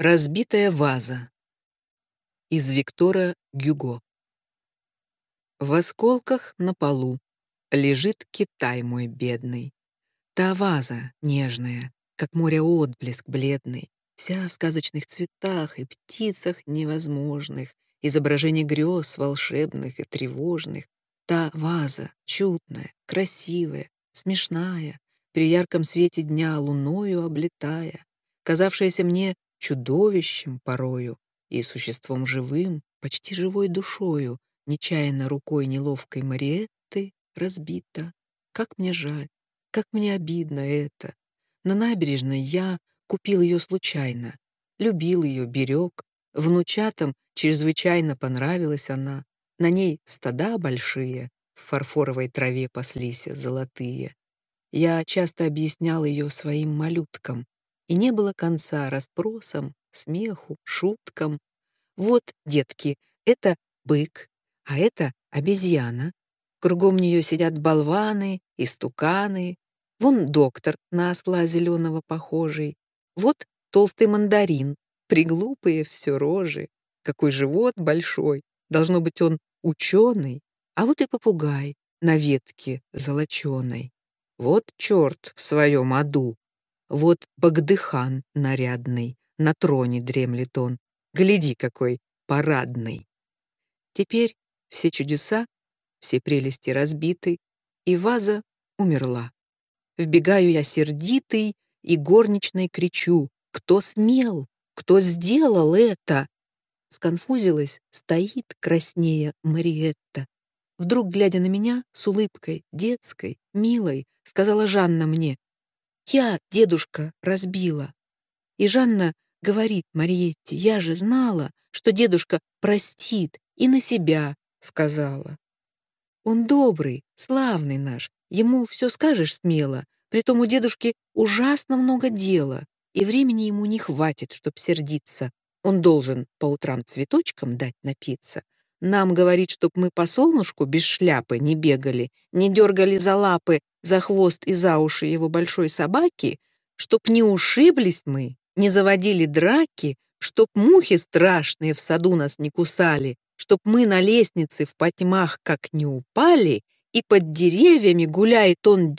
Разбитая ваза. Из Виктора Гюго. В осколках на полу лежит Китай мой бедный. Та ваза нежная, как море отблеск бледный, вся в сказочных цветах и птицах невозможных, изображение грез волшебных и тревожных. Та ваза чудная, красивая, смешная, при ярком свете дня луною облетая, казавшаяся мне чудовищем порою и существом живым, почти живой душою, нечаянно рукой неловкой Мариетты разбита. Как мне жаль, как мне обидно это. На набережной я купил ее случайно, любил ее, берег. Внучатам чрезвычайно понравилась она. На ней стада большие, в фарфоровой траве паслись золотые. Я часто объяснял ее своим малюткам, и не было конца расспросам, смеху, шуткам. Вот, детки, это бык, а это обезьяна. Кругом нее сидят болваны, и стуканы. Вон доктор на осла зеленого похожий. Вот толстый мандарин, приглупые все рожи. Какой живот большой, должно быть он ученый. А вот и попугай на ветке золоченой. Вот черт в своем аду, вот Багдыхан нарядный, на троне дремлет он. Гляди, какой парадный. Теперь все чудеса, все прелести разбиты, и ваза умерла. Вбегаю я сердитый и горничной кричу. Кто смел? Кто сделал это? Сконфузилась, стоит краснее Мариетта. Вдруг, глядя на меня, с улыбкой, детской, милой, сказала Жанна мне, я, дедушка, разбила. И Жанна говорит Мариетте, я же знала, что дедушка простит и на себя сказала. Он добрый, славный наш, ему все скажешь смело, притом у дедушки ужасно много дела, и времени ему не хватит, чтоб сердиться. Он должен по утрам цветочкам дать напиться, нам говорит, чтоб мы по солнышку без шляпы не бегали, не дергали за лапы, за хвост и за уши его большой собаки, чтоб не ушиблись мы, не заводили драки, чтоб мухи страшные в саду нас не кусали, чтоб мы на лестнице в потьмах как не упали, и под деревьями гуляет он